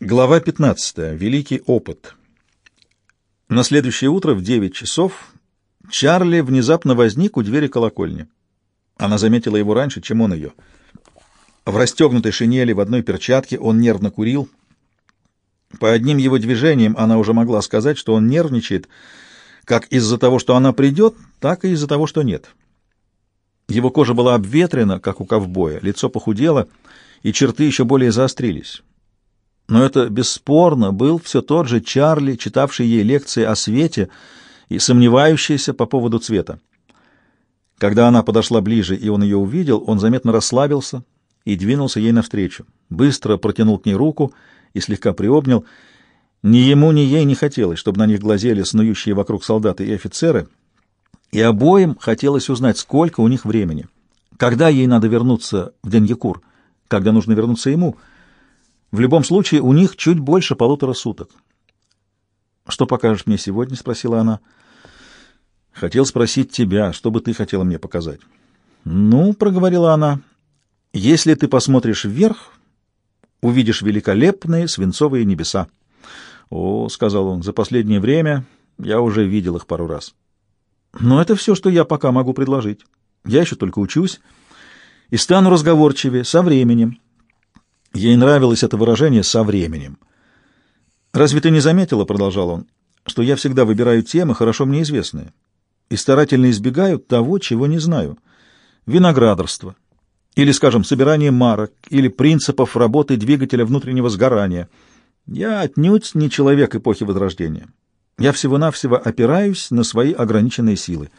Глава 15. Великий опыт. На следующее утро в 9 часов Чарли внезапно возник у двери колокольни. Она заметила его раньше, чем он ее. В расстегнутой шинели, в одной перчатке он нервно курил. По одним его движениям она уже могла сказать, что он нервничает как из-за того, что она придет, так и из-за того, что нет. Его кожа была обветрена, как у ковбоя, лицо похудело, и черты еще более заострились. Но это бесспорно был все тот же Чарли, читавший ей лекции о свете и сомневающийся по поводу цвета. Когда она подошла ближе, и он ее увидел, он заметно расслабился и двинулся ей навстречу. Быстро протянул к ней руку и слегка приобнял. Ни ему, ни ей не хотелось, чтобы на них глазели снующие вокруг солдаты и офицеры, и обоим хотелось узнать, сколько у них времени. Когда ей надо вернуться в Деньякур, когда нужно вернуться ему — в любом случае, у них чуть больше полутора суток. «Что покажешь мне сегодня?» — спросила она. «Хотел спросить тебя, что бы ты хотела мне показать?» «Ну, — проговорила она, — если ты посмотришь вверх, увидишь великолепные свинцовые небеса». «О, — сказал он, — за последнее время я уже видел их пару раз». «Но это все, что я пока могу предложить. Я еще только учусь и стану разговорчивее со временем». Ей нравилось это выражение «со временем». «Разве ты не заметила, — продолжал он, — что я всегда выбираю темы, хорошо мне известные, и старательно избегаю того, чего не знаю? Виноградарство, или, скажем, собирание марок, или принципов работы двигателя внутреннего сгорания. Я отнюдь не человек эпохи Возрождения. Я всего-навсего опираюсь на свои ограниченные силы.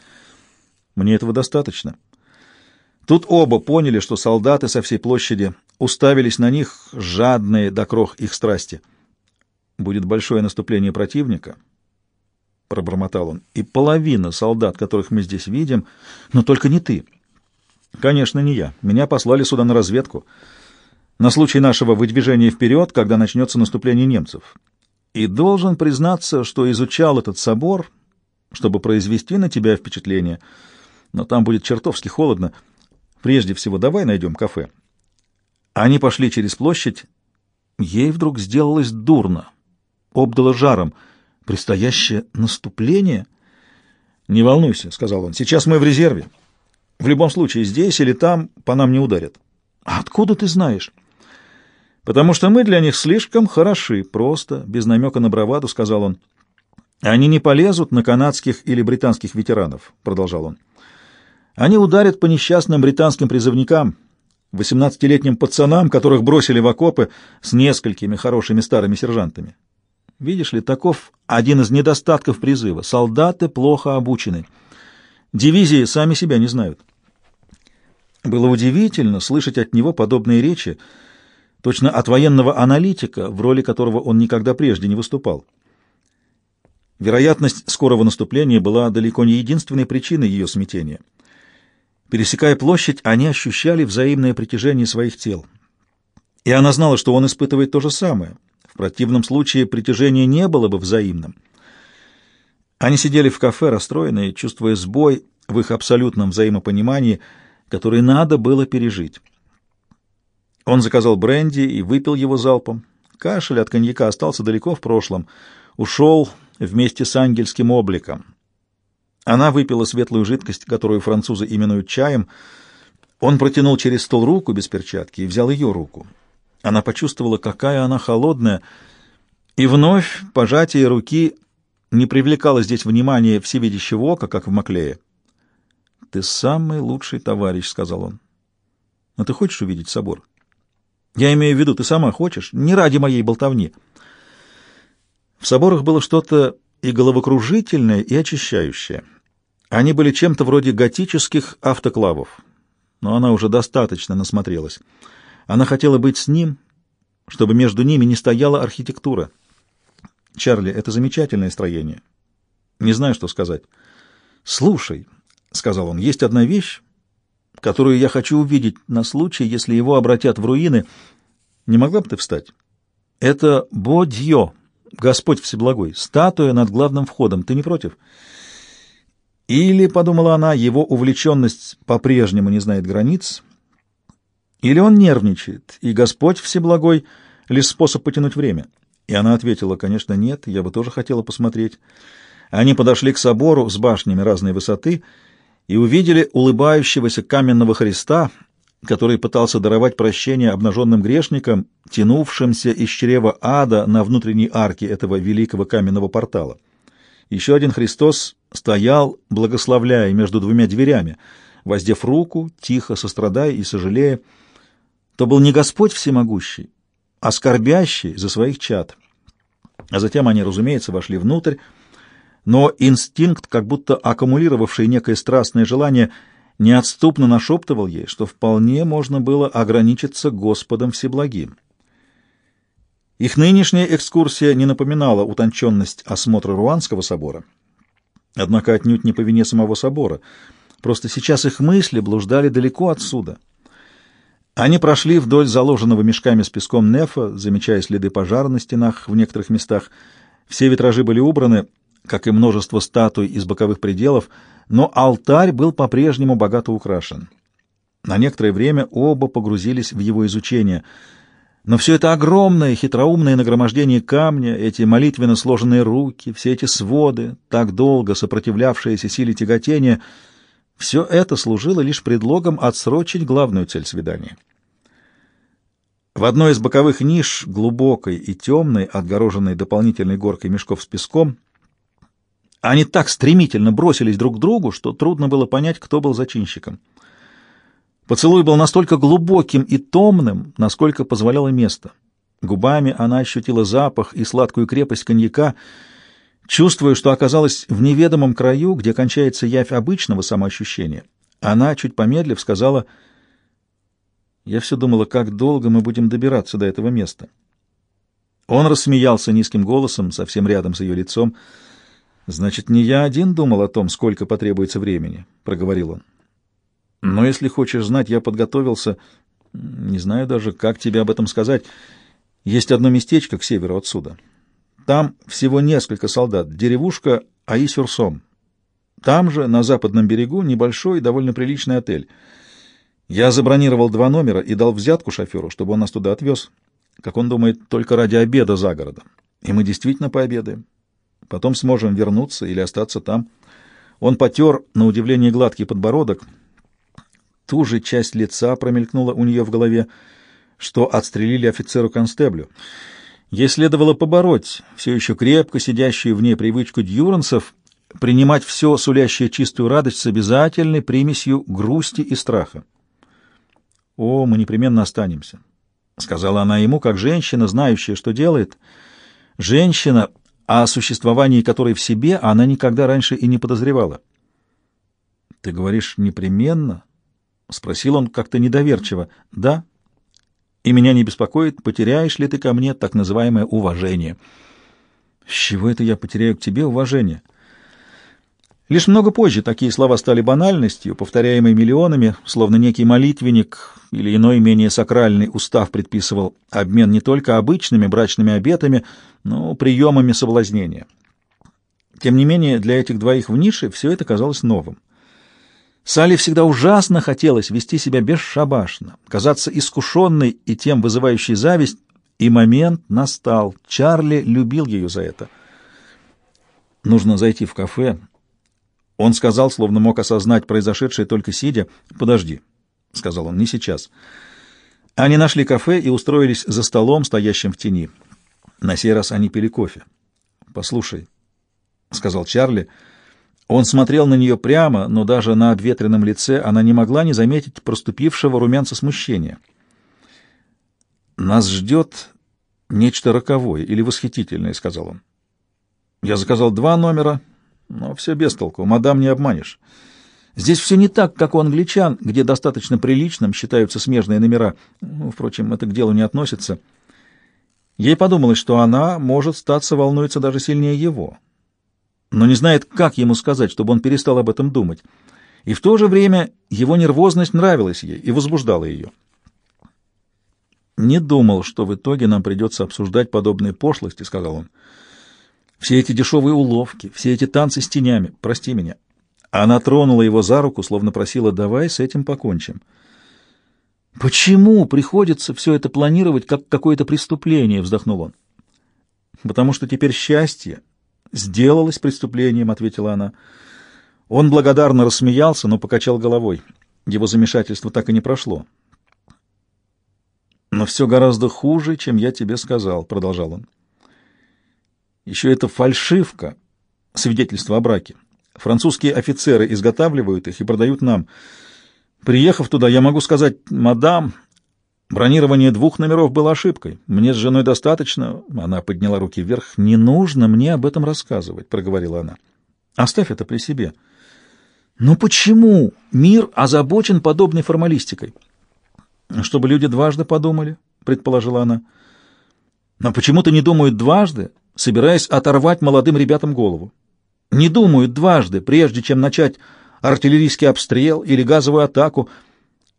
Мне этого достаточно». Тут оба поняли, что солдаты со всей площади уставились на них, жадные до крох их страсти. «Будет большое наступление противника», — пробормотал он, — «и половина солдат, которых мы здесь видим, но только не ты». «Конечно, не я. Меня послали сюда на разведку, на случай нашего выдвижения вперед, когда начнется наступление немцев. И должен признаться, что изучал этот собор, чтобы произвести на тебя впечатление, но там будет чертовски холодно». Прежде всего, давай найдем кафе. Они пошли через площадь. Ей вдруг сделалось дурно. Обдало жаром. Предстоящее наступление? Не волнуйся, — сказал он. Сейчас мы в резерве. В любом случае, здесь или там по нам не ударят. А откуда ты знаешь? Потому что мы для них слишком хороши, просто, без намека на браваду, — сказал он. Они не полезут на канадских или британских ветеранов, — продолжал он. Они ударят по несчастным британским призывникам, восемнадцатилетним пацанам, которых бросили в окопы с несколькими хорошими старыми сержантами. Видишь ли, таков один из недостатков призыва. Солдаты плохо обучены. Дивизии сами себя не знают. Было удивительно слышать от него подобные речи, точно от военного аналитика, в роли которого он никогда прежде не выступал. Вероятность скорого наступления была далеко не единственной причиной ее смятения — Пересекая площадь, они ощущали взаимное притяжение своих тел. И она знала, что он испытывает то же самое. В противном случае притяжение не было бы взаимным. Они сидели в кафе, расстроенные, чувствуя сбой в их абсолютном взаимопонимании, который надо было пережить. Он заказал бренди и выпил его залпом. Кашель от коньяка остался далеко в прошлом. Ушел вместе с ангельским обликом. Она выпила светлую жидкость, которую французы именуют чаем. Он протянул через стол руку без перчатки и взял ее руку. Она почувствовала, какая она холодная, и вновь пожатие руки не привлекало здесь внимания всевидящего ока, как в Маклее. «Ты самый лучший товарищ», — сказал он. «Но ты хочешь увидеть собор?» «Я имею в виду, ты сама хочешь, не ради моей болтовни». В соборах было что-то и головокружительное, и очищающее. Они были чем-то вроде готических автоклавов, но она уже достаточно насмотрелась. Она хотела быть с ним, чтобы между ними не стояла архитектура. Чарли, это замечательное строение. Не знаю, что сказать. Слушай, — сказал он, — есть одна вещь, которую я хочу увидеть на случай, если его обратят в руины. Не могла бы ты встать? Это Бодьё, Господь Всеблагой, статуя над главным входом. Ты не против? — или, — подумала она, — его увлеченность по-прежнему не знает границ, или он нервничает, и Господь Всеблагой лишь способ потянуть время. И она ответила, конечно, нет, я бы тоже хотела посмотреть. Они подошли к собору с башнями разной высоты и увидели улыбающегося каменного Христа, который пытался даровать прощение обнаженным грешникам, тянувшимся из чрева ада на внутренней арке этого великого каменного портала. Еще один Христос стоял, благословляя между двумя дверями, воздев руку, тихо сострадая и сожалея. То был не Господь всемогущий, а скорбящий за своих чад. А затем они, разумеется, вошли внутрь, но инстинкт, как будто аккумулировавший некое страстное желание, неотступно нашептывал ей, что вполне можно было ограничиться Господом Всеблагим. Их нынешняя экскурсия не напоминала утонченность осмотра Руанского собора, однако отнюдь не по вине самого собора, просто сейчас их мысли блуждали далеко отсюда. Они прошли вдоль заложенного мешками с песком нефа, замечая следы пожара на стенах в некоторых местах. Все витражи были убраны, как и множество статуй из боковых пределов, но алтарь был по-прежнему богато украшен. На некоторое время оба погрузились в его изучение — но все это огромное, хитроумное нагромождение камня, эти молитвенно сложенные руки, все эти своды, так долго сопротивлявшиеся силе тяготения, все это служило лишь предлогом отсрочить главную цель свидания. В одной из боковых ниш, глубокой и темной, отгороженной дополнительной горкой мешков с песком, они так стремительно бросились друг к другу, что трудно было понять, кто был зачинщиком — Поцелуй был настолько глубоким и томным, насколько позволяло место. Губами она ощутила запах и сладкую крепость коньяка, чувствуя, что оказалась в неведомом краю, где кончается явь обычного самоощущения. Она, чуть помедлив, сказала, «Я все думала, как долго мы будем добираться до этого места». Он рассмеялся низким голосом, совсем рядом с ее лицом. «Значит, не я один думал о том, сколько потребуется времени», — проговорил он. Но если хочешь знать, я подготовился, не знаю даже, как тебе об этом сказать. Есть одно местечко к северу отсюда. Там всего несколько солдат, деревушка Аисюрсом. Там же, на западном берегу, небольшой, довольно приличный отель. Я забронировал два номера и дал взятку шоферу, чтобы он нас туда отвез. Как он думает, только ради обеда за городом. И мы действительно пообедаем. Потом сможем вернуться или остаться там. Он потер, на удивление, гладкий подбородок — Ту же часть лица промелькнула у нее в голове, что отстрелили офицеру-констеблю. Ей следовало побороть все еще крепко сидящую в ней привычку дьюрансов принимать все, сулящее чистую радость, с обязательной примесью грусти и страха. «О, мы непременно останемся», — сказала она ему, как женщина, знающая, что делает. Женщина, о существовании которой в себе она никогда раньше и не подозревала. «Ты говоришь «непременно»?» — спросил он как-то недоверчиво. — Да. И меня не беспокоит, потеряешь ли ты ко мне так называемое уважение. — С чего это я потеряю к тебе уважение? Лишь много позже такие слова стали банальностью, повторяемой миллионами, словно некий молитвенник или иной менее сакральный устав предписывал обмен не только обычными брачными обетами, но приемами соблазнения. Тем не менее, для этих двоих в нише все это казалось новым. Салли всегда ужасно хотелось вести себя бесшабашно, казаться искушенной и тем вызывающей зависть, и момент настал. Чарли любил ее за это. Нужно зайти в кафе. Он сказал, словно мог осознать произошедшее только сидя. «Подожди», — сказал он, — «не сейчас». Они нашли кафе и устроились за столом, стоящим в тени. На сей раз они пили кофе. «Послушай», — сказал Чарли, — он смотрел на нее прямо, но даже на обветренном лице она не могла не заметить проступившего румянца смущения. «Нас ждет нечто роковое или восхитительное», — сказал он. «Я заказал два номера, но все без толку, мадам не обманешь. Здесь все не так, как у англичан, где достаточно приличным считаются смежные номера. Ну, впрочем, это к делу не относится». Ей подумалось, что она, может, статься волнуется даже сильнее его но не знает, как ему сказать, чтобы он перестал об этом думать. И в то же время его нервозность нравилась ей и возбуждала ее. «Не думал, что в итоге нам придется обсуждать подобные пошлости», — сказал он. «Все эти дешевые уловки, все эти танцы с тенями. Прости меня». Она тронула его за руку, словно просила «давай с этим покончим». Почему приходится все это планировать как какое-то преступление, вздохнул он. Потому что теперь счастье сделалось преступлением, ответила она. Он благодарно рассмеялся, но покачал головой. Его замешательство так и не прошло. «Но все гораздо хуже, чем я тебе сказал», — продолжал он. «Еще это фальшивка, свидетельство о браке. Французские офицеры изготавливают их и продают нам. Приехав туда, я могу сказать, мадам, бронирование двух номеров было ошибкой. Мне с женой достаточно...» Она подняла руки вверх. «Не нужно мне об этом рассказывать», — проговорила она. «Оставь это при себе». Но почему мир озабочен подобной формалистикой? Чтобы люди дважды подумали, предположила она. Но почему-то не думают дважды, собираясь оторвать молодым ребятам голову. Не думают дважды, прежде чем начать артиллерийский обстрел или газовую атаку.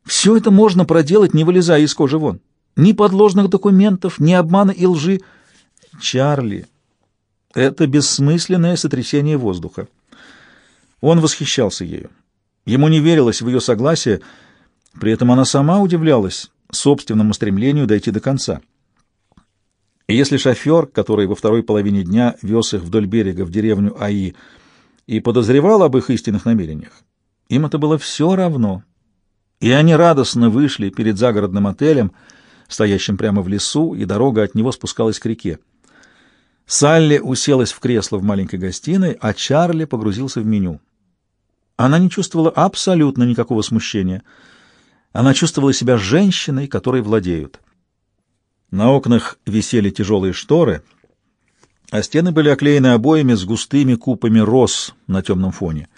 Все это можно проделать, не вылезая из кожи вон. Ни подложных документов, ни обмана и лжи. Чарли, это бессмысленное сотрясение воздуха. Он восхищался ею. Ему не верилось в ее согласие, при этом она сама удивлялась собственному стремлению дойти до конца. И если шофер, который во второй половине дня вез их вдоль берега в деревню Аи, и подозревал об их истинных намерениях, им это было все равно. И они радостно вышли перед загородным отелем, стоящим прямо в лесу, и дорога от него спускалась к реке. Салли уселась в кресло в маленькой гостиной, а Чарли погрузился в меню. Она не чувствовала абсолютно никакого смущения. Она чувствовала себя женщиной, которой владеют. На окнах висели тяжелые шторы, а стены были оклеены обоями с густыми купами роз на темном фоне.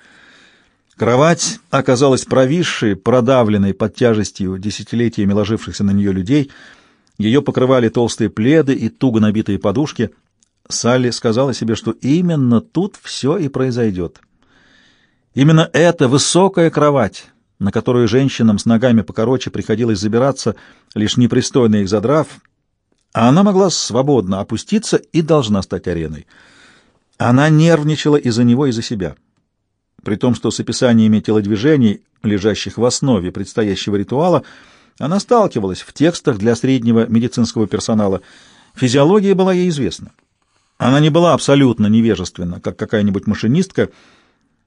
Кровать оказалась провисшей, продавленной под тяжестью десятилетиями ложившихся на нее людей. Ее покрывали толстые пледы и туго набитые подушки. Салли сказала себе, что именно тут все и произойдет. Именно эта высокая кровать, на которую женщинам с ногами покороче приходилось забираться, лишь непристойно их задрав, а она могла свободно опуститься и должна стать ареной. Она нервничала из-за него и за себя. При том, что с описаниями телодвижений, лежащих в основе предстоящего ритуала, она сталкивалась в текстах для среднего медицинского персонала. Физиология была ей известна. Она не была абсолютно невежественна, как какая-нибудь машинистка,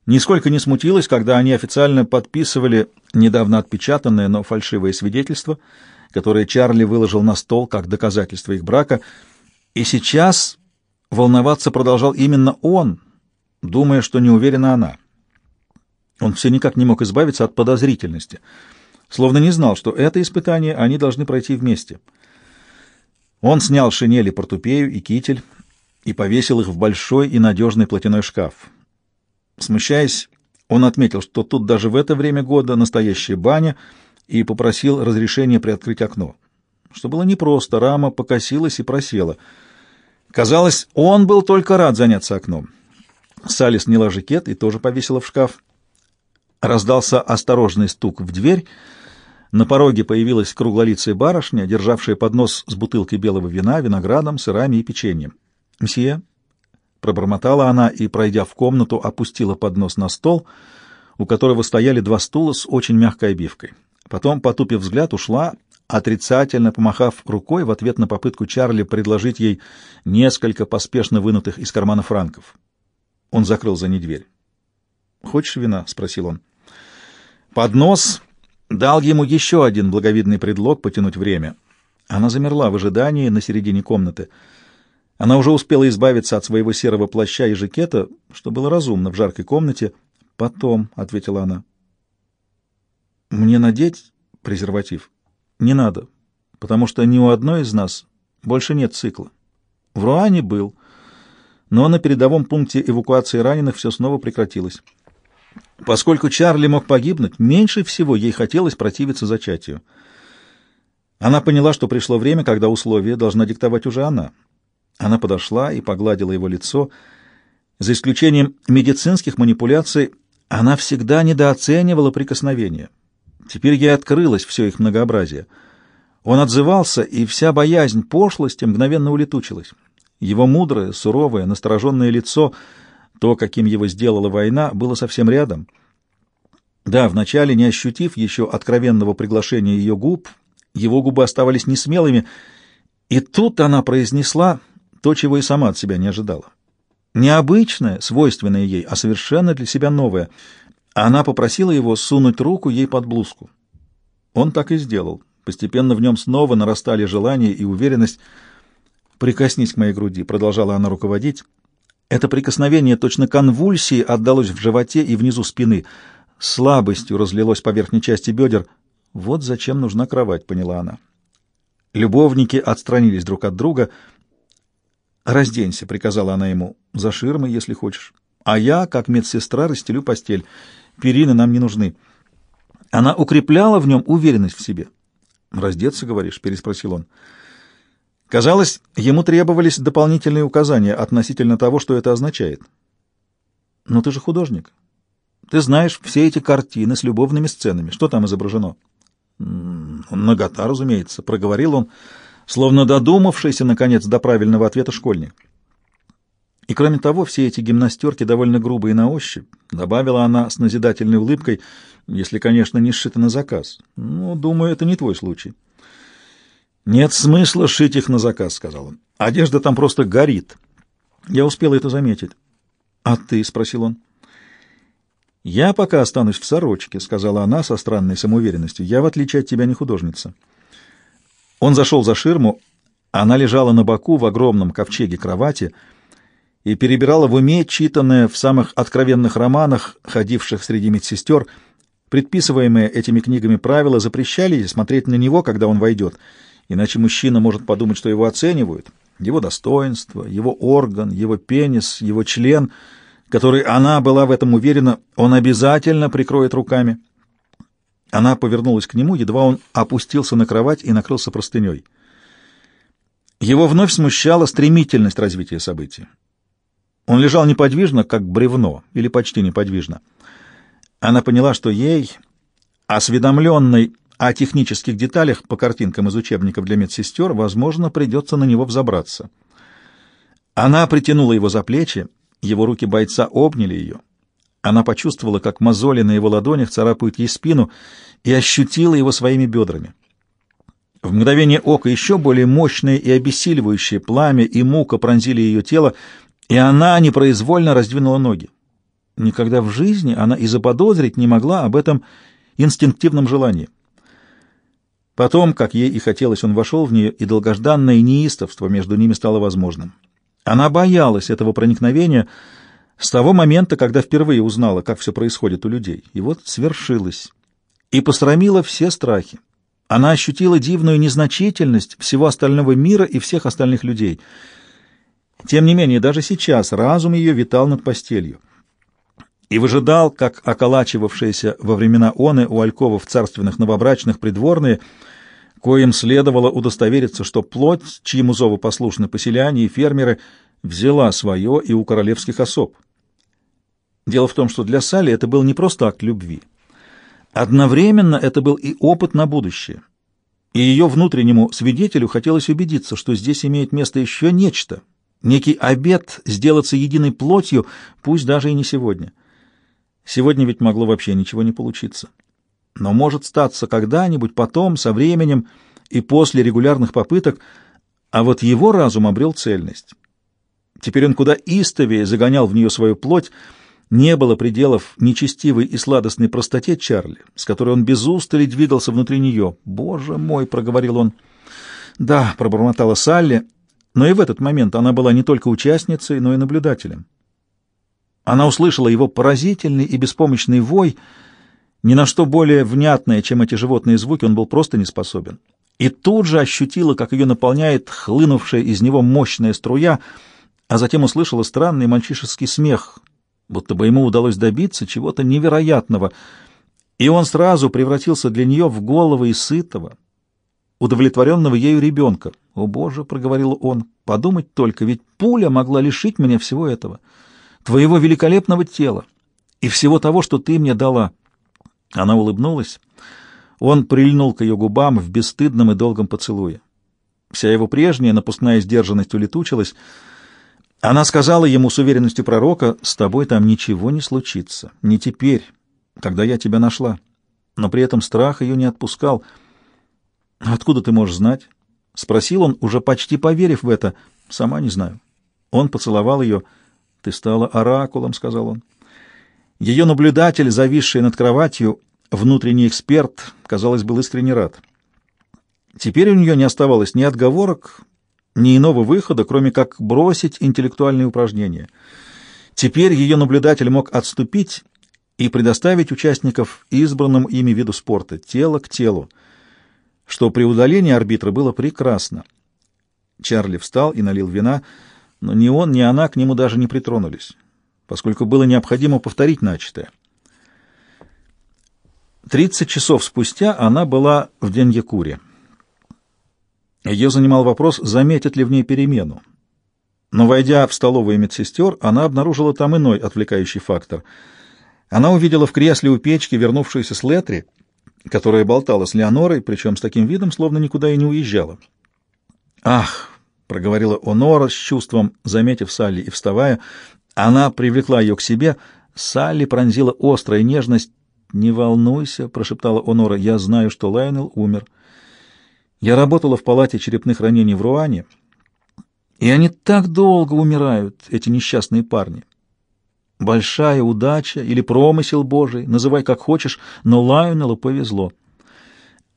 нисколько не смутилась, когда они официально подписывали недавно отпечатанное, но фальшивое свидетельство, которое Чарли выложил на стол как доказательство их брака, и сейчас волноваться продолжал именно он, думая, что не уверена она. Он все никак не мог избавиться от подозрительности, словно не знал, что это испытание они должны пройти вместе. Он снял шинели, портупею и китель и повесил их в большой и надежный платяной шкаф. Смущаясь, он отметил, что тут даже в это время года настоящая баня, и попросил разрешения приоткрыть окно. Что было непросто, рама покосилась и просела. Казалось, он был только рад заняться окном. Салли сняла жакет и тоже повесила в шкаф. Раздался осторожный стук в дверь. На пороге появилась круглолицая барышня, державшая поднос с бутылкой белого вина, виноградом, сырами и печеньем. «Мсье», Пробормотала она и, пройдя в комнату, опустила поднос на стол, у которого стояли два стула с очень мягкой обивкой. Потом, потупив взгляд, ушла, отрицательно помахав рукой в ответ на попытку Чарли предложить ей несколько поспешно вынутых из кармана франков. Он закрыл за ней дверь. «Хочешь вина?» — спросил он. Поднос дал ему еще один благовидный предлог потянуть время. Она замерла в ожидании на середине комнаты — она уже успела избавиться от своего серого плаща и жакета, что было разумно в жаркой комнате. «Потом», — ответила она. «Мне надеть презерватив?» «Не надо, потому что ни у одной из нас больше нет цикла. В Руане был, но на передовом пункте эвакуации раненых все снова прекратилось. Поскольку Чарли мог погибнуть, меньше всего ей хотелось противиться зачатию. Она поняла, что пришло время, когда условия должна диктовать уже она — она подошла и погладила его лицо. За исключением медицинских манипуляций, она всегда недооценивала прикосновения. Теперь ей открылось все их многообразие. Он отзывался, и вся боязнь пошлости мгновенно улетучилась. Его мудрое, суровое, настороженное лицо, то, каким его сделала война, было совсем рядом. Да, вначале, не ощутив еще откровенного приглашения ее губ, его губы оставались несмелыми, и тут она произнесла то, чего и сама от себя не ожидала. Необычное, свойственное ей, а совершенно для себя новое. Она попросила его сунуть руку ей под блузку. Он так и сделал. Постепенно в нем снова нарастали желание и уверенность. «Прикоснись к моей груди», — продолжала она руководить. Это прикосновение точно конвульсии отдалось в животе и внизу спины. Слабостью разлилось по верхней части бедер. «Вот зачем нужна кровать», — поняла она. Любовники отстранились друг от друга. «Разденься», — приказала она ему, — «за ширмой, если хочешь. А я, как медсестра, расстелю постель. Перины нам не нужны». Она укрепляла в нем уверенность в себе. «Раздеться, говоришь?» — переспросил он. Казалось, ему требовались дополнительные указания относительно того, что это означает. «Но ты же художник. Ты знаешь все эти картины с любовными сценами. Что там изображено?» «Нагота, разумеется», — проговорил он, словно додумавшийся, наконец, до правильного ответа школьник. И кроме того, все эти гимнастерки довольно грубые на ощупь, добавила она с назидательной улыбкой, если, конечно, не сшиты на заказ. Ну, думаю, это не твой случай. Нет смысла шить их на заказ, сказал он. Одежда там просто горит. Я успела это заметить. А ты, спросил он. «Я пока останусь в сорочке», — сказала она со странной самоуверенностью. «Я, в отличие от тебя, не художница». Он зашел за ширму. Она лежала на боку в огромном ковчеге кровати и перебирала в уме читанное в самых откровенных романах, ходивших среди медсестер. Предписываемые этими книгами правила запрещали смотреть на него, когда он войдет, иначе мужчина может подумать, что его оценивают. Его достоинство, его орган, его пенис, его член — которой она была в этом уверена, он обязательно прикроет руками. Она повернулась к нему, едва он опустился на кровать и накрылся простыней. Его вновь смущала стремительность развития событий. Он лежал неподвижно, как бревно, или почти неподвижно. Она поняла, что ей, осведомленной о технических деталях по картинкам из учебников для медсестер, возможно, придется на него взобраться. Она притянула его за плечи, его руки бойца обняли ее. Она почувствовала, как мозоли на его ладонях царапают ей спину, и ощутила его своими бедрами. В мгновение ока еще более мощное и обессиливающее пламя и мука пронзили ее тело, и она непроизвольно раздвинула ноги. Никогда в жизни она и заподозрить не могла об этом инстинктивном желании. Потом, как ей и хотелось, он вошел в нее, и долгожданное неистовство между ними стало возможным. Она боялась этого проникновения с того момента, когда впервые узнала, как все происходит у людей. И вот свершилось. И посрамила все страхи. Она ощутила дивную незначительность всего остального мира и всех остальных людей. Тем не менее, даже сейчас разум ее витал над постелью и выжидал, как околачивавшиеся во времена оны у альковов царственных новобрачных придворные — коим следовало удостовериться, что плоть, чьему зову послушны поселяне и фермеры, взяла свое и у королевских особ. Дело в том, что для Салли это был не просто акт любви. Одновременно это был и опыт на будущее. И ее внутреннему свидетелю хотелось убедиться, что здесь имеет место еще нечто, некий обет сделаться единой плотью, пусть даже и не сегодня. Сегодня ведь могло вообще ничего не получиться но может статься когда-нибудь потом, со временем и после регулярных попыток, а вот его разум обрел цельность. Теперь он куда истовее загонял в нее свою плоть, не было пределов нечестивой и сладостной простоте Чарли, с которой он без устали двигался внутри нее. «Боже мой!» — проговорил он. «Да», — пробормотала Салли, но и в этот момент она была не только участницей, но и наблюдателем. Она услышала его поразительный и беспомощный вой — ни на что более внятное, чем эти животные звуки, он был просто не способен. И тут же ощутила, как ее наполняет хлынувшая из него мощная струя, а затем услышала странный мальчишеский смех, будто бы ему удалось добиться чего-то невероятного, и он сразу превратился для нее в голову и сытого, удовлетворенного ею ребенка. «О, Боже!» — проговорил он. «Подумать только, ведь пуля могла лишить меня всего этого, твоего великолепного тела и всего того, что ты мне дала». Она улыбнулась. Он прильнул к ее губам в бесстыдном и долгом поцелуе. Вся его прежняя напускная сдержанность улетучилась. Она сказала ему с уверенностью пророка, «С тобой там ничего не случится, не теперь, когда я тебя нашла». Но при этом страх ее не отпускал. «Откуда ты можешь знать?» — спросил он, уже почти поверив в это. «Сама не знаю». Он поцеловал ее. «Ты стала оракулом», — сказал он. Ее наблюдатель, зависший над кроватью, внутренний эксперт, казалось, был искренне рад. Теперь у нее не оставалось ни отговорок, ни иного выхода, кроме как бросить интеллектуальные упражнения. Теперь ее наблюдатель мог отступить и предоставить участников избранному ими виду спорта, тело к телу, что при удалении арбитра было прекрасно. Чарли встал и налил вина, но ни он, ни она к нему даже не притронулись, поскольку было необходимо повторить начатое. Тридцать часов спустя она была в Деньякуре. Ее занимал вопрос, заметят ли в ней перемену. Но, войдя в столовую медсестер, она обнаружила там иной отвлекающий фактор. Она увидела в кресле у печки вернувшуюся с Летри, которая болтала с Леонорой, причем с таким видом, словно никуда и не уезжала. «Ах!» — проговорила Онора с чувством, заметив Салли и вставая. Она привлекла ее к себе. Салли пронзила острая нежность. «Не волнуйся», — прошептала Онора, — «я знаю, что Лайонел умер». Я работала в палате черепных ранений в Руане, и они так долго умирают, эти несчастные парни. Большая удача или промысел Божий, называй как хочешь, но Лайонелу повезло.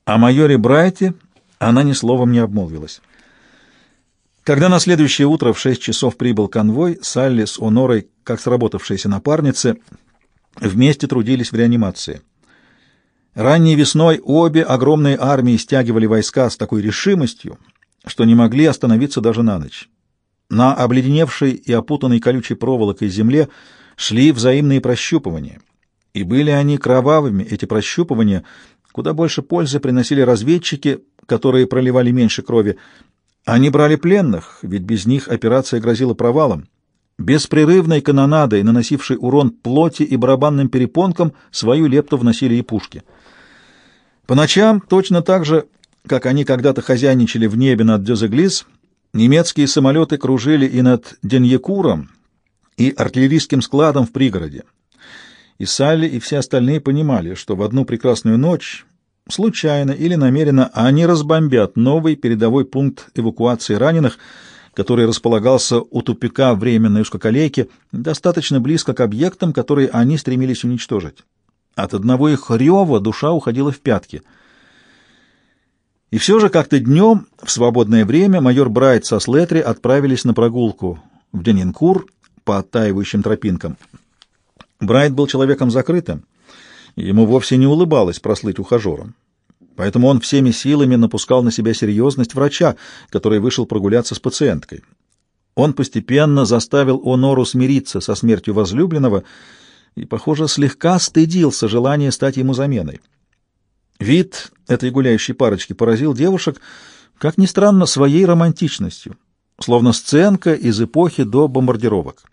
О майоре Брайте она ни словом не обмолвилась. Когда на следующее утро в шесть часов прибыл конвой, Салли с Онорой, как сработавшиеся напарницы, вместе трудились в реанимации. Ранней весной обе огромные армии стягивали войска с такой решимостью, что не могли остановиться даже на ночь. На обледеневшей и опутанной колючей проволокой земле шли взаимные прощупывания. И были они кровавыми, эти прощупывания, куда больше пользы приносили разведчики, которые проливали меньше крови. Они брали пленных, ведь без них операция грозила провалом. Беспрерывной канонадой, наносившей урон плоти и барабанным перепонкам, свою лепту вносили и пушки — по ночам, точно так же, как они когда-то хозяйничали в небе над Дёзеглис, немецкие самолеты кружили и над Деньякуром, и артиллерийским складом в пригороде. И Салли, и все остальные понимали, что в одну прекрасную ночь, случайно или намеренно, они разбомбят новый передовой пункт эвакуации раненых, который располагался у тупика временной узкоколейки, достаточно близко к объектам, которые они стремились уничтожить. От одного их рева душа уходила в пятки. И все же как-то днем, в свободное время, майор Брайт со Слетри отправились на прогулку в Денинкур по оттаивающим тропинкам. Брайт был человеком закрытым, ему вовсе не улыбалось прослыть ухажером. Поэтому он всеми силами напускал на себя серьезность врача, который вышел прогуляться с пациенткой. Он постепенно заставил Онору смириться со смертью возлюбленного и, похоже, слегка стыдился желания стать ему заменой. Вид этой гуляющей парочки поразил девушек, как ни странно, своей романтичностью, словно сценка из эпохи до бомбардировок.